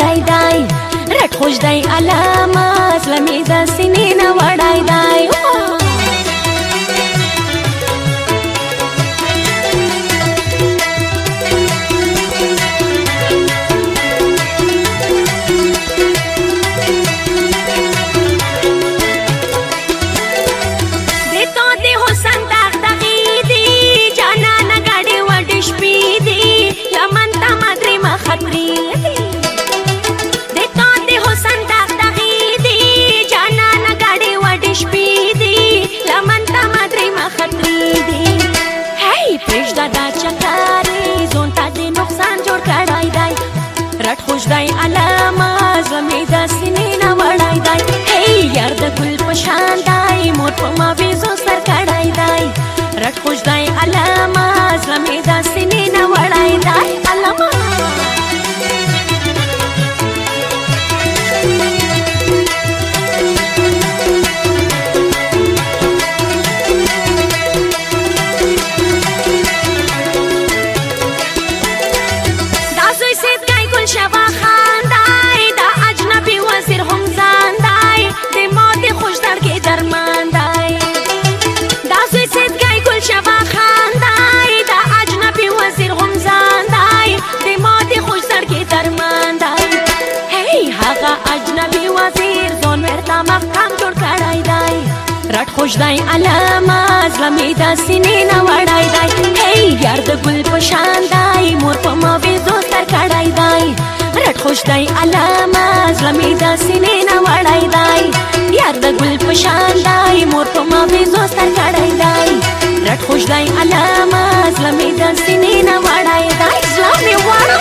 ډای دای رټ خوش دای علامه اسلام شکاری زون تا دې نقصان جوړ کړای دی رټ خوش دی علامه زمې د سینې نه وړای دی هی یار د ګل په شان دی مور په ما هغه اجنبي وزیر ځان ورته محکم جوړ کړی دی رټ خوش دی علامه زلمې د سینې نه وړی دی هی یار د ګل په شان دی مور په ماویزو سر کړی دی رټ خوش دی علامه زلمې د سینې نه وړی دی یار د ګل په شان دی مور په ماویزو سر کړی دی رټ خوش دی علامه زلمې د سینې نه وړی دی زلمې وړی